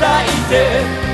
いて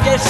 I guess